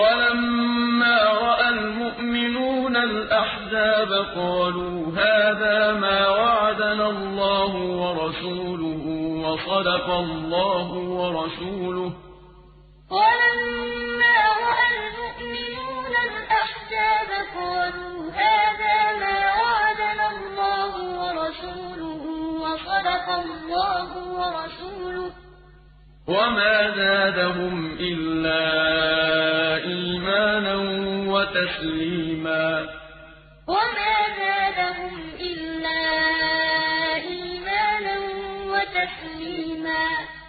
وَلَمَّا رَأَى الْمُؤْمِنُونَ الْأَحْزَابَ قَالُوا هَٰذَا مَا وَعَدَنَا اللَّهُ وَرَسُولُهُ وَصَدَقَ اللَّهُ وَرَسُولُهُ ۚ. وَلَمَّا رَأَى الْمُؤْمِنُونَ الْأَحْزَابَ قَالُوا هَٰذَا مَا وَعَدَنَا اللَّهُ وَرَسُولُهُ وَصَدَقَ اللَّهُ وَرَسُولُهُ ۚ. وَمَا زَادَهُمْ إِلَّا قرآنا وتسليما. وما زادهم إلا إيمانا وتسليما.